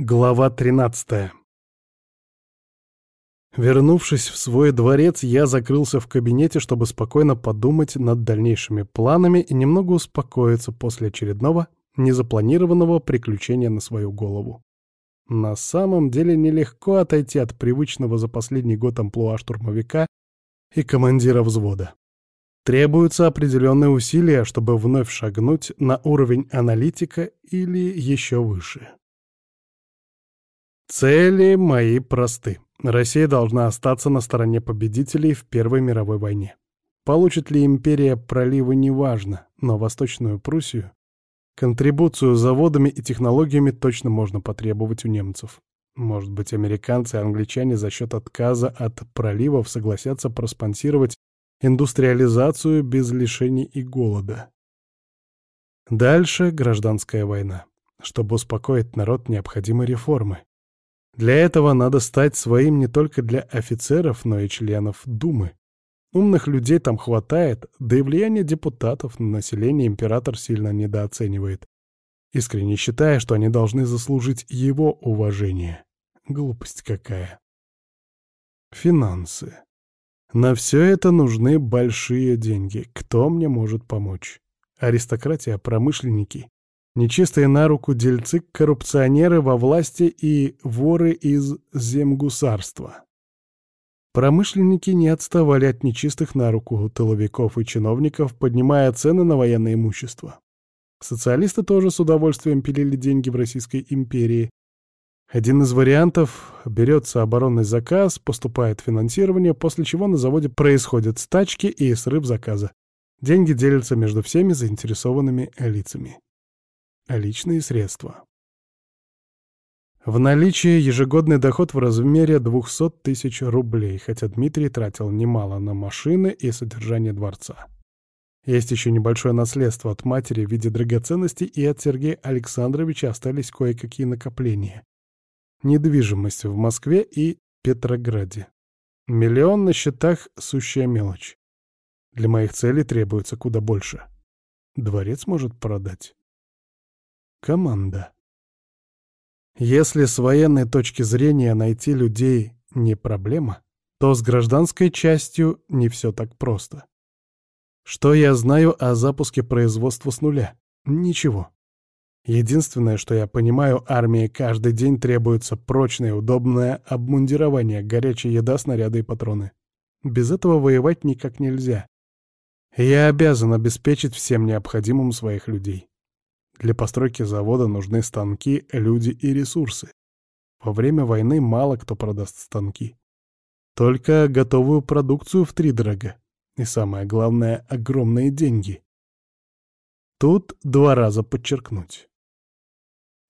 Глава 13 Вернувшись в свой дворец, я закрылся в кабинете, чтобы спокойно подумать над дальнейшими планами и немного успокоиться после очередного незапланированного приключения на свою голову. На самом деле нелегко отойти от привычного за последний год амплуа штурмовика и командира взвода. Требуются определенные усилия, чтобы вновь шагнуть на уровень аналитика или еще выше. Цели мои просты. Россия должна остаться на стороне победителей в Первой мировой войне. Получит ли империя проливы, неважно, но Восточную Пруссию, контрибуцию заводами и технологиями точно можно потребовать у немцев. Может быть, американцы и англичане за счет отказа от проливов согласятся проспонсировать индустриализацию без лишений и голода. Дальше гражданская война. Чтобы успокоить народ, необходимы реформы. Для этого надо стать своим не только для офицеров, но и членов Думы. Умных людей там хватает, да и влияние депутатов на население император сильно недооценивает, искренне считая, что они должны заслужить его уважение. Глупость какая. Финансы. На все это нужны большие деньги. Кто мне может помочь? Аристократия, промышленники, Нечистые на руку дельцы, коррупционеры во власти и воры из земгусарства. Промышленники не отставали от нечистых на руку тыловиков и чиновников, поднимая цены на военное имущество. Социалисты тоже с удовольствием пилили деньги в Российской империи. Один из вариантов — берется оборонный заказ, поступает финансирование, после чего на заводе происходят стачки и срыв заказа. Деньги делятся между всеми заинтересованными лицами личные средства. В наличии ежегодный доход в размере 200 тысяч рублей, хотя Дмитрий тратил немало на машины и содержание дворца. Есть еще небольшое наследство от матери в виде драгоценностей, и от Сергея Александровича остались кое-какие накопления. Недвижимость в Москве и Петрограде. Миллион на счетах — сущая мелочь. Для моих целей требуется куда больше. Дворец может продать. Команда. Если с военной точки зрения найти людей не проблема, то с гражданской частью не все так просто. Что я знаю о запуске производства с нуля? Ничего. Единственное, что я понимаю, армии каждый день требуется прочное, удобное обмундирование, горячая еда, снаряды и патроны. Без этого воевать никак нельзя. Я обязан обеспечить всем необходимым своих людей. Для постройки завода нужны станки, люди и ресурсы. Во время войны мало кто продаст станки. Только готовую продукцию в три дорога. И самое главное — огромные деньги. Тут два раза подчеркнуть.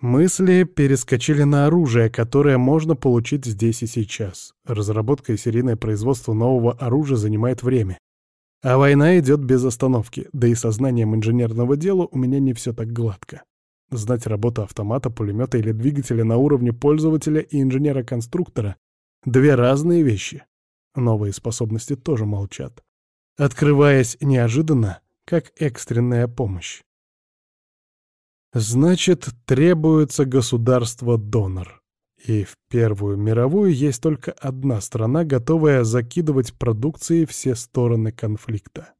Мысли перескочили на оружие, которое можно получить здесь и сейчас. Разработка и серийное производство нового оружия занимает время. А война идет без остановки, да и сознанием инженерного дела у меня не все так гладко. Знать работу автомата, пулемета или двигателя на уровне пользователя и инженера-конструктора — две разные вещи. Новые способности тоже молчат, открываясь неожиданно, как экстренная помощь. Значит, требуется государство-донор. И в Первую мировую есть только одна страна, готовая закидывать продукцией все стороны конфликта.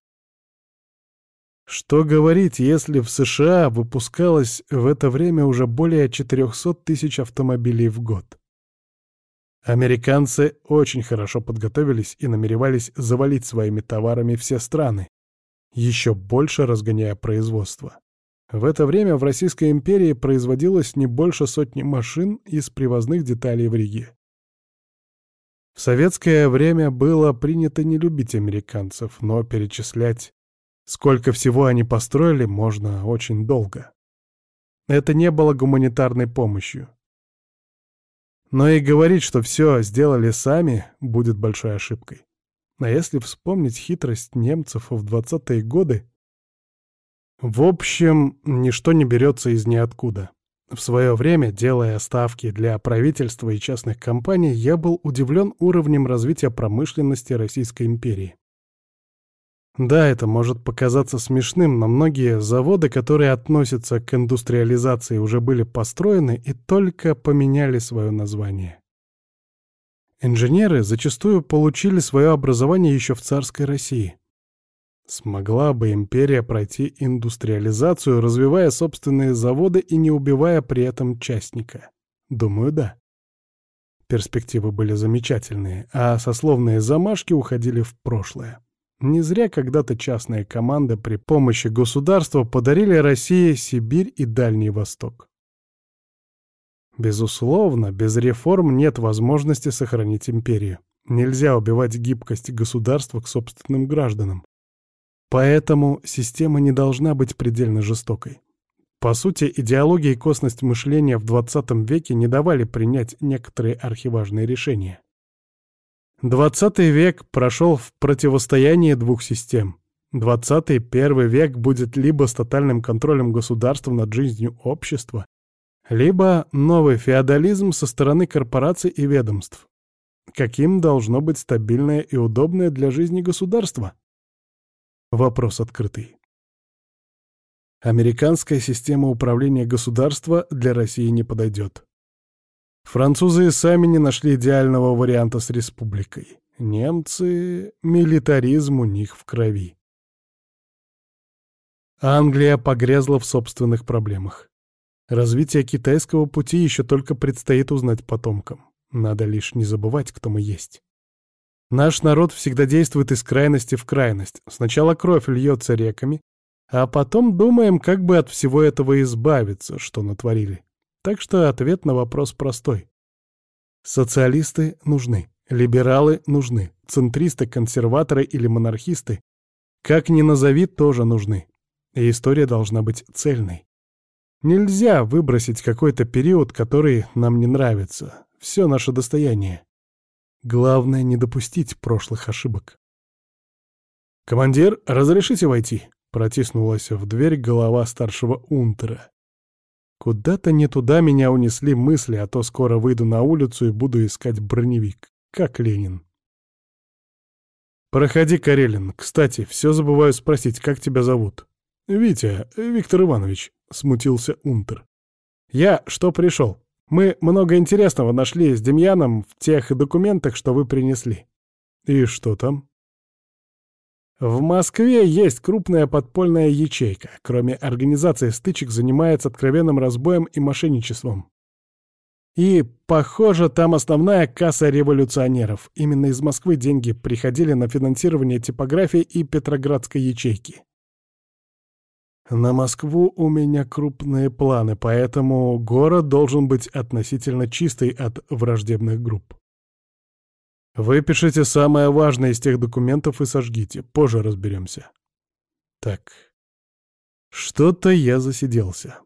Что говорить, если в США выпускалось в это время уже более 400 тысяч автомобилей в год? Американцы очень хорошо подготовились и намеревались завалить своими товарами все страны, еще больше разгоняя производство. В это время в Российской империи производилось не больше сотни машин из привозных деталей в Риге. В советское время было принято не любить американцев, но перечислять, сколько всего они построили, можно очень долго. Это не было гуманитарной помощью. Но и говорить, что все сделали сами, будет большой ошибкой. А если вспомнить хитрость немцев в 20-е годы, в общем, ничто не берется из ниоткуда. В свое время, делая ставки для правительства и частных компаний, я был удивлен уровнем развития промышленности Российской империи. Да, это может показаться смешным, но многие заводы, которые относятся к индустриализации, уже были построены и только поменяли свое название. Инженеры зачастую получили свое образование еще в царской России. Смогла бы империя пройти индустриализацию, развивая собственные заводы и не убивая при этом частника? Думаю, да. Перспективы были замечательные, а сословные замашки уходили в прошлое. Не зря когда-то частные команды при помощи государства подарили России Сибирь и Дальний Восток. Безусловно, без реформ нет возможности сохранить империю. Нельзя убивать гибкость государства к собственным гражданам. Поэтому система не должна быть предельно жестокой. По сути, идеология и косность мышления в 20 веке не давали принять некоторые архиважные решения. 20 век прошел в противостоянии двух систем. 21 век будет либо с тотальным контролем государства над жизнью общества, либо новый феодализм со стороны корпораций и ведомств. Каким должно быть стабильное и удобное для жизни государство? Вопрос открытый. Американская система управления государства для России не подойдет. Французы сами не нашли идеального варианта с республикой. Немцы — милитаризм у них в крови. Англия погрязла в собственных проблемах. Развитие китайского пути еще только предстоит узнать потомкам. Надо лишь не забывать, кто мы есть. Наш народ всегда действует из крайности в крайность. Сначала кровь льется реками, а потом думаем, как бы от всего этого избавиться, что натворили. Так что ответ на вопрос простой. Социалисты нужны, либералы нужны, центристы, консерваторы или монархисты, как ни назови, тоже нужны. И история должна быть цельной. Нельзя выбросить какой-то период, который нам не нравится. Все наше достояние. Главное не допустить прошлых ошибок. «Командир, разрешите войти?» — протиснулась в дверь голова старшего унтера. Куда-то не туда меня унесли мысли, а то скоро выйду на улицу и буду искать броневик, как Ленин. «Проходи, Карелин. Кстати, все забываю спросить, как тебя зовут?» «Витя, Виктор Иванович», — смутился Унтер. «Я что пришел? Мы много интересного нашли с Демьяном в тех документах, что вы принесли». «И что там?» В Москве есть крупная подпольная ячейка. Кроме организации стычек, занимается откровенным разбоем и мошенничеством. И, похоже, там основная касса революционеров. Именно из Москвы деньги приходили на финансирование типографии и Петроградской ячейки. На Москву у меня крупные планы, поэтому город должен быть относительно чистый от враждебных групп. Выпишите самое важное из тех документов и сожгите. Позже разберемся. Так. Что-то я засиделся.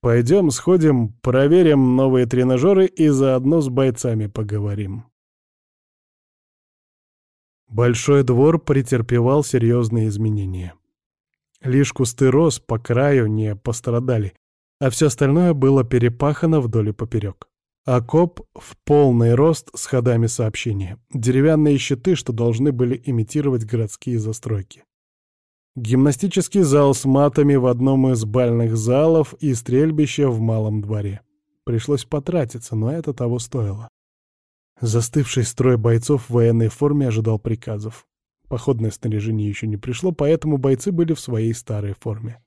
Пойдем сходим, проверим новые тренажеры и заодно с бойцами поговорим. Большой двор претерпевал серьезные изменения. Лишь кусты роз по краю не пострадали, а все остальное было перепахано вдоль и поперек. Окоп в полный рост с ходами сообщения. Деревянные щиты, что должны были имитировать городские застройки. Гимнастический зал с матами в одном из бальных залов и стрельбище в малом дворе. Пришлось потратиться, но это того стоило. Застывший строй бойцов в военной форме ожидал приказов. Походное снаряжение еще не пришло, поэтому бойцы были в своей старой форме.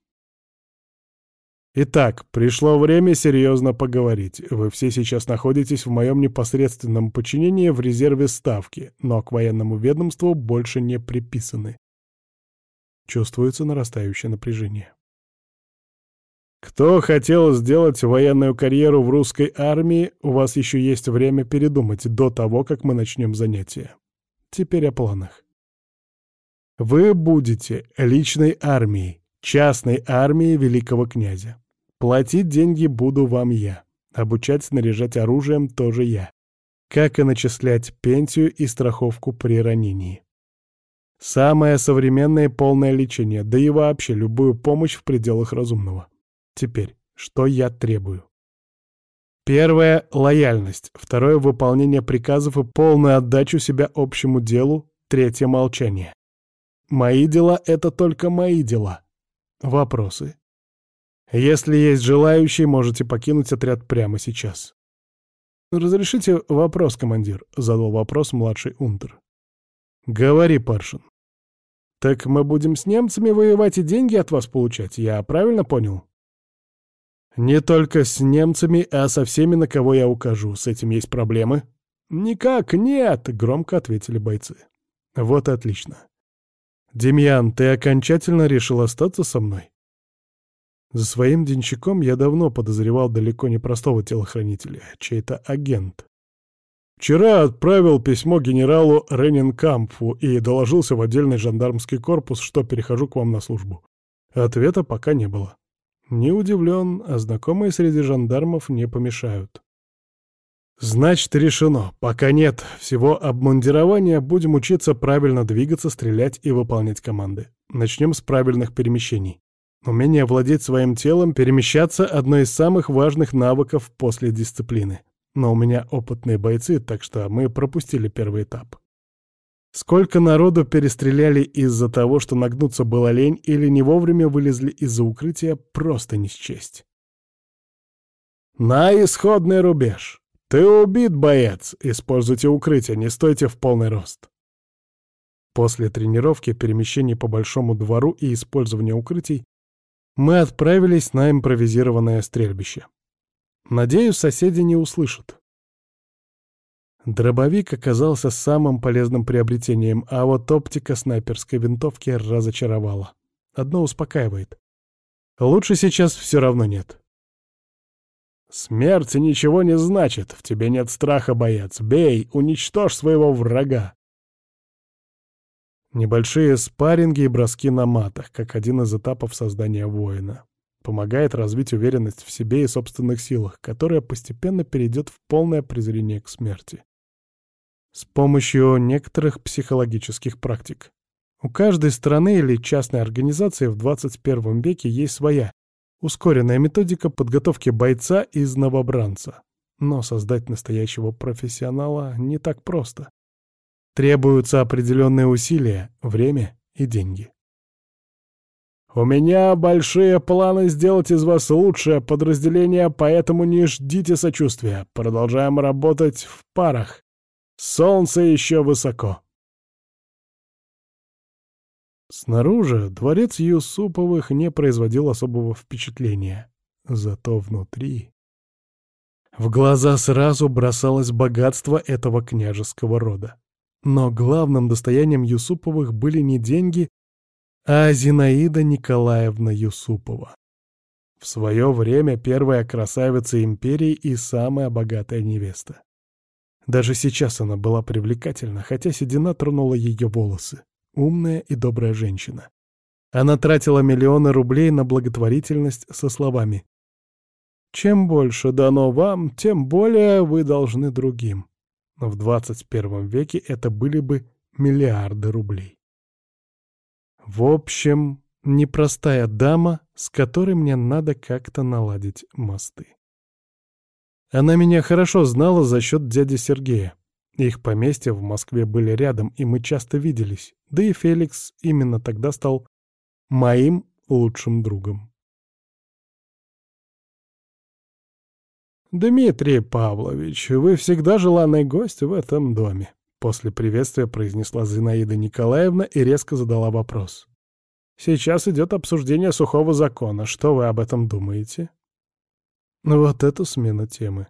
Итак, пришло время серьезно поговорить. Вы все сейчас находитесь в моем непосредственном подчинении в резерве ставки, но к военному ведомству больше не приписаны. Чувствуется нарастающее напряжение. Кто хотел сделать военную карьеру в русской армии, у вас еще есть время передумать до того, как мы начнем занятия. Теперь о планах. Вы будете личной армией, частной армией великого князя. Платить деньги буду вам я. Обучать снаряжать оружием тоже я. Как и начислять пенсию и страховку при ранении. Самое современное полное лечение, да и вообще любую помощь в пределах разумного. Теперь, что я требую? Первое — лояльность. Второе — выполнение приказов и полную отдачу себя общему делу. Третье — молчание. Мои дела — это только мои дела. Вопросы? Если есть желающие, можете покинуть отряд прямо сейчас. «Разрешите вопрос, командир?» — задал вопрос младший унтер. «Говори, Паршин». «Так мы будем с немцами воевать и деньги от вас получать, я правильно понял?» «Не только с немцами, а со всеми, на кого я укажу. С этим есть проблемы?» «Никак нет!» — громко ответили бойцы. «Вот отлично. Демьян, ты окончательно решил остаться со мной?» За своим денщиком я давно подозревал далеко не простого телохранителя, а чей-то агент. Вчера отправил письмо генералу Ренинкампфу и доложился в отдельный жандармский корпус, что перехожу к вам на службу. Ответа пока не было. Не удивлен, а знакомые среди жандармов не помешают. Значит, решено. Пока нет всего обмундирования, будем учиться правильно двигаться, стрелять и выполнять команды. Начнем с правильных перемещений. Умение владеть своим телом, перемещаться — одно из самых важных навыков после дисциплины. Но у меня опытные бойцы, так что мы пропустили первый этап. Сколько народу перестреляли из-за того, что нагнуться было лень или не вовремя вылезли из-за укрытия, просто не счесть. На исходный рубеж. Ты убит, боец. Используйте укрытие, не стойте в полный рост. После тренировки, перемещений по большому двору и использования укрытий мы отправились на импровизированное стрельбище. Надеюсь, соседи не услышат. Дробовик оказался самым полезным приобретением, а вот оптика снайперской винтовки разочаровала. Одно успокаивает. Лучше сейчас все равно нет. «Смерть ничего не значит, в тебе нет страха, боец. Бей, уничтожь своего врага!» Небольшие спарринги и броски на матах, как один из этапов создания воина. Помогает развить уверенность в себе и собственных силах, которая постепенно перейдет в полное презрение к смерти с помощью некоторых психологических практик. У каждой страны или частной организации в 21 веке есть своя, ускоренная методика подготовки бойца из новобранца. Но создать настоящего профессионала не так просто. Требуются определенные усилия, время и деньги. «У меня большие планы сделать из вас лучшее подразделение, поэтому не ждите сочувствия. Продолжаем работать в парах. Солнце еще высоко. Снаружи дворец Юсуповых не производил особого впечатления. Зато внутри... В глаза сразу бросалось богатство этого княжеского рода. Но главным достоянием Юсуповых были не деньги, а Зинаида Николаевна Юсупова. В свое время первая красавица империи и самая богатая невеста. Даже сейчас она была привлекательна, хотя седина тронула ее волосы. Умная и добрая женщина. Она тратила миллионы рублей на благотворительность со словами «Чем больше дано вам, тем более вы должны другим». Но в 21 веке это были бы миллиарды рублей. В общем, непростая дама, с которой мне надо как-то наладить мосты. Она меня хорошо знала за счет дяди Сергея. Их поместья в Москве были рядом, и мы часто виделись. Да и Феликс именно тогда стал моим лучшим другом. «Дмитрий Павлович, вы всегда желанный гость в этом доме», — после приветствия произнесла Зинаида Николаевна и резко задала вопрос. «Сейчас идет обсуждение сухого закона. Что вы об этом думаете?» Вот это смена темы.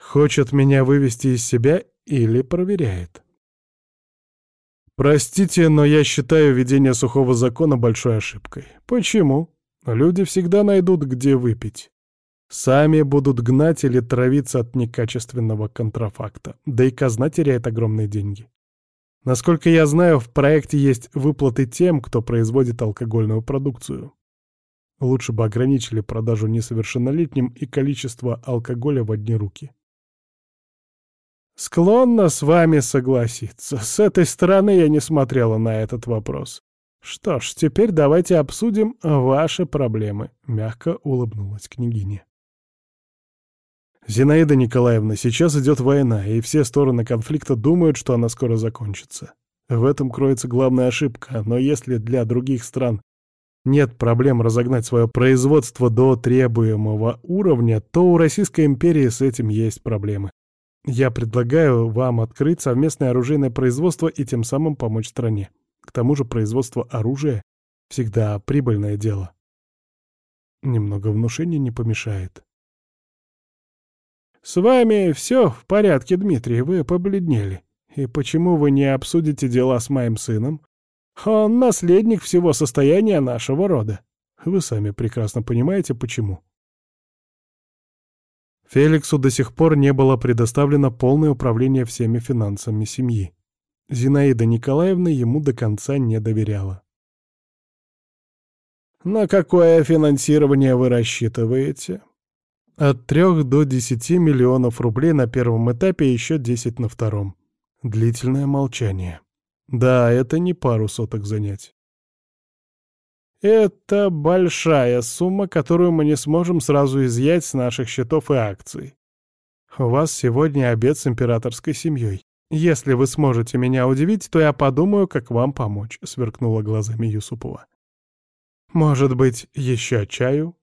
Хочет меня вывести из себя или проверяет? Простите, но я считаю введение сухого закона большой ошибкой. Почему? Люди всегда найдут, где выпить. Сами будут гнать или травиться от некачественного контрафакта. Да и казна теряет огромные деньги. Насколько я знаю, в проекте есть выплаты тем, кто производит алкогольную продукцию. Лучше бы ограничили продажу несовершеннолетним и количество алкоголя в одни руки. Склонна с вами согласиться. С этой стороны я не смотрела на этот вопрос. Что ж, теперь давайте обсудим ваши проблемы, мягко улыбнулась княгиня. Зинаида Николаевна, сейчас идет война, и все стороны конфликта думают, что она скоро закончится. В этом кроется главная ошибка, но если для других стран нет проблем разогнать свое производство до требуемого уровня, то у Российской империи с этим есть проблемы. Я предлагаю вам открыть совместное оружейное производство и тем самым помочь стране. К тому же производство оружия всегда прибыльное дело. Немного внушения не помешает. «С вами все в порядке, Дмитрий, вы побледнели. И почему вы не обсудите дела с моим сыном? Он наследник всего состояния нашего рода. Вы сами прекрасно понимаете, почему». Феликсу до сих пор не было предоставлено полное управление всеми финансами семьи. Зинаида Николаевна ему до конца не доверяла. «На какое финансирование вы рассчитываете?» От трех до десяти миллионов рублей на первом этапе и еще десять на втором. Длительное молчание. Да, это не пару соток занять. Это большая сумма, которую мы не сможем сразу изъять с наших счетов и акций. У вас сегодня обед с императорской семьей. Если вы сможете меня удивить, то я подумаю, как вам помочь», — сверкнула глазами Юсупова. «Может быть, еще чаю?»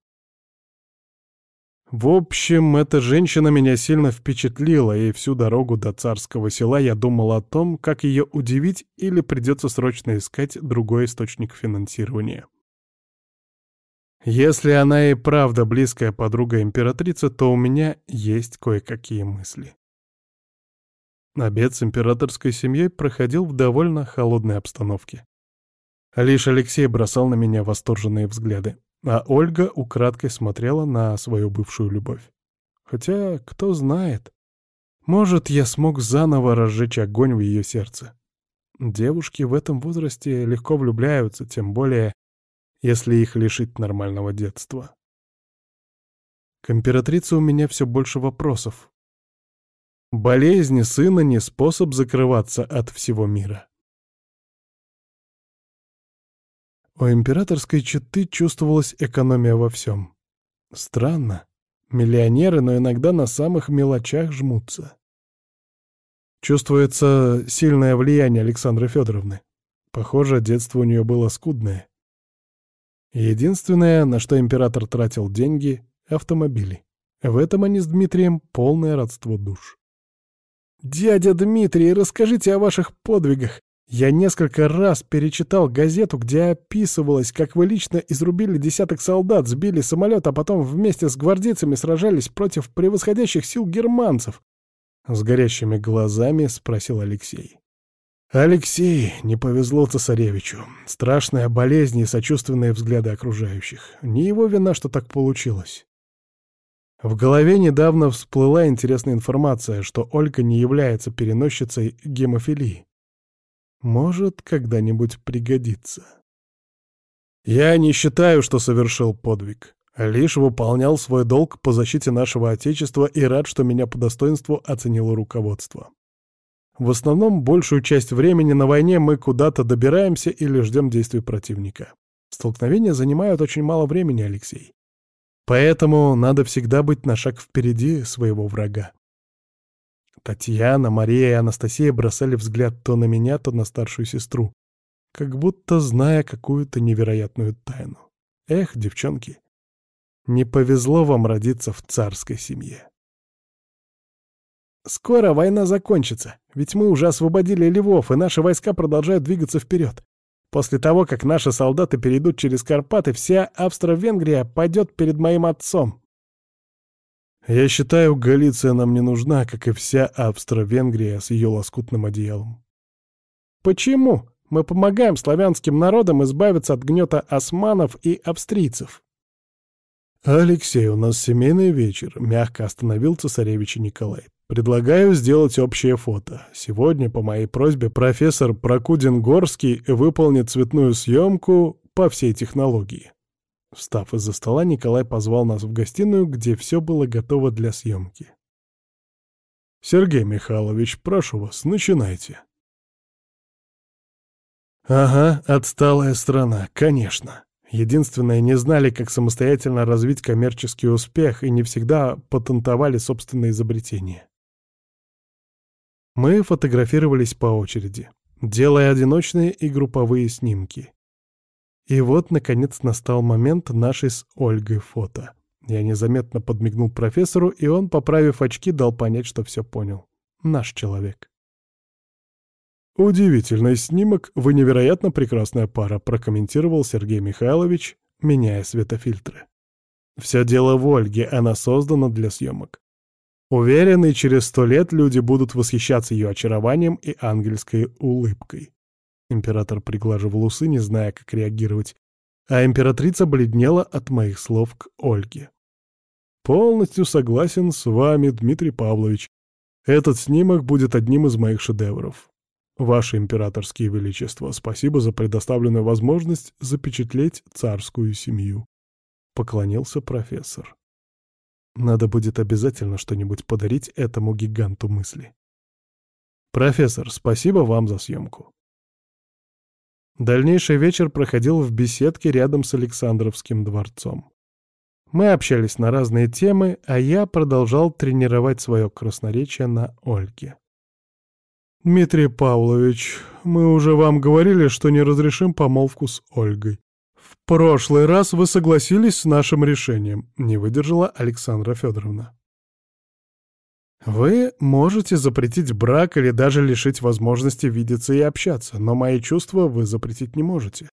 В общем, эта женщина меня сильно впечатлила, и всю дорогу до царского села я думал о том, как ее удивить или придется срочно искать другой источник финансирования. Если она и правда близкая подруга императрицы, то у меня есть кое-какие мысли. Обед с императорской семьей проходил в довольно холодной обстановке. Лишь Алексей бросал на меня восторженные взгляды а Ольга украдкой смотрела на свою бывшую любовь. Хотя, кто знает, может, я смог заново разжечь огонь в ее сердце. Девушки в этом возрасте легко влюбляются, тем более, если их лишить нормального детства. К императрице у меня все больше вопросов. Болезни сына не способ закрываться от всего мира. У императорской четы чувствовалась экономия во всем. Странно. Миллионеры, но иногда на самых мелочах жмутся. Чувствуется сильное влияние Александры Федоровны. Похоже, детство у нее было скудное. Единственное, на что император тратил деньги — автомобили. В этом они с Дмитрием полное родство душ. «Дядя Дмитрий, расскажите о ваших подвигах. Я несколько раз перечитал газету, где описывалось, как вы лично изрубили десяток солдат, сбили самолет, а потом вместе с гвардейцами сражались против превосходящих сил германцев. С горящими глазами спросил Алексей. Алексей, не повезло цесаревичу. Страшная болезнь и сочувственные взгляды окружающих. Не его вина, что так получилось. В голове недавно всплыла интересная информация, что Ольга не является переносчицей гемофилии. Может, когда-нибудь пригодится. Я не считаю, что совершил подвиг. Лишь выполнял свой долг по защите нашего Отечества и рад, что меня по достоинству оценило руководство. В основном, большую часть времени на войне мы куда-то добираемся или ждем действий противника. Столкновения занимают очень мало времени, Алексей. Поэтому надо всегда быть на шаг впереди своего врага. Татьяна, Мария и Анастасия бросали взгляд то на меня, то на старшую сестру, как будто зная какую-то невероятную тайну. Эх, девчонки, не повезло вам родиться в царской семье. Скоро война закончится, ведь мы уже освободили Львов, и наши войска продолжают двигаться вперед. После того, как наши солдаты перейдут через Карпаты, вся Австро-Венгрия пойдет перед моим отцом. Я считаю, Галиция нам не нужна, как и вся Австро-Венгрия с ее лоскутным одеялом. Почему? Мы помогаем славянским народам избавиться от гнета османов и австрийцев. «Алексей, у нас семейный вечер», — мягко остановил цесаревич Николай. «Предлагаю сделать общее фото. Сегодня, по моей просьбе, профессор Прокудин-Горский выполнит цветную съемку по всей технологии. Встав из-за стола, Николай позвал нас в гостиную, где все было готово для съемки. «Сергей Михайлович, прошу вас, начинайте». «Ага, отсталая страна, конечно. Единственное, не знали, как самостоятельно развить коммерческий успех и не всегда патентовали собственные изобретения. Мы фотографировались по очереди. делая одиночные и групповые снимки. И вот, наконец, настал момент нашей с Ольгой фото. Я незаметно подмигнул профессору, и он, поправив очки, дал понять, что все понял. Наш человек. «Удивительный снимок, вы невероятно прекрасная пара», прокомментировал Сергей Михайлович, меняя светофильтры. «Все дело в Ольге, она создана для съемок. Уверенный, через сто лет люди будут восхищаться ее очарованием и ангельской улыбкой». Император приглаживал усы, не зная, как реагировать, а императрица бледнела от моих слов к Ольге. «Полностью согласен с вами, Дмитрий Павлович. Этот снимок будет одним из моих шедевров. Ваше императорские величество, спасибо за предоставленную возможность запечатлеть царскую семью», — поклонился профессор. «Надо будет обязательно что-нибудь подарить этому гиганту мысли». «Профессор, спасибо вам за съемку». Дальнейший вечер проходил в беседке рядом с Александровским дворцом. Мы общались на разные темы, а я продолжал тренировать свое красноречие на Ольге. «Дмитрий Павлович, мы уже вам говорили, что не разрешим помолвку с Ольгой. Прошлый раз вы согласились с нашим решением», — не выдержала Александра Федоровна. Вы можете запретить брак или даже лишить возможности видеться и общаться, но мои чувства вы запретить не можете.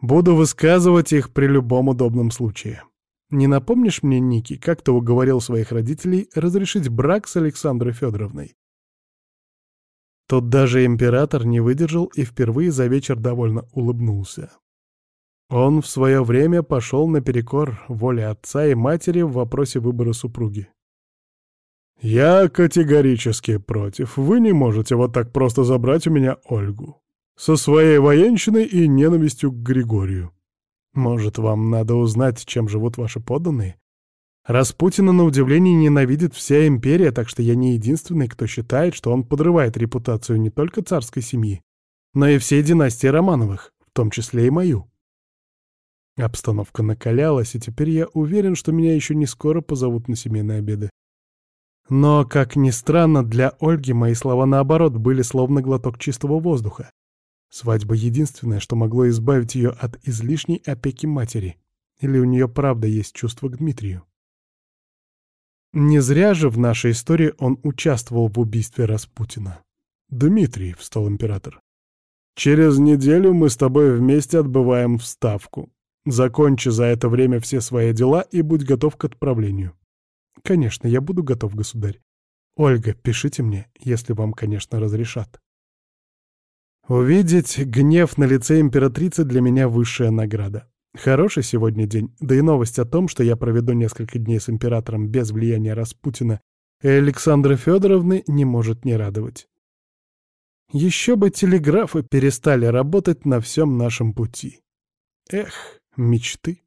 Буду высказывать их при любом удобном случае. Не напомнишь мне, Ники, как ты уговорил своих родителей разрешить брак с Александрой Федоровной? Тут даже император не выдержал и впервые за вечер довольно улыбнулся. Он в свое время пошел наперекор воле отца и матери в вопросе выбора супруги. «Я категорически против. Вы не можете вот так просто забрать у меня Ольгу. Со своей военщиной и ненавистью к Григорию. Может, вам надо узнать, чем живут ваши подданные? Распутина, на удивление, ненавидит вся империя, так что я не единственный, кто считает, что он подрывает репутацию не только царской семьи, но и всей династии Романовых, в том числе и мою. Обстановка накалялась, и теперь я уверен, что меня еще не скоро позовут на семейные обеды. Но, как ни странно, для Ольги мои слова наоборот были словно глоток чистого воздуха. Свадьба — единственное, что могло избавить ее от излишней опеки матери. Или у нее правда есть чувство к Дмитрию? Не зря же в нашей истории он участвовал в убийстве Распутина. «Дмитрий», — встал император, — «через неделю мы с тобой вместе отбываем в Ставку. Закончи за это время все свои дела и будь готов к отправлению. «Конечно, я буду готов, государь. Ольга, пишите мне, если вам, конечно, разрешат». Увидеть гнев на лице императрицы для меня высшая награда. Хороший сегодня день, да и новость о том, что я проведу несколько дней с императором без влияния Распутина и Александры Федоровны, не может не радовать. Еще бы телеграфы перестали работать на всем нашем пути. Эх, мечты.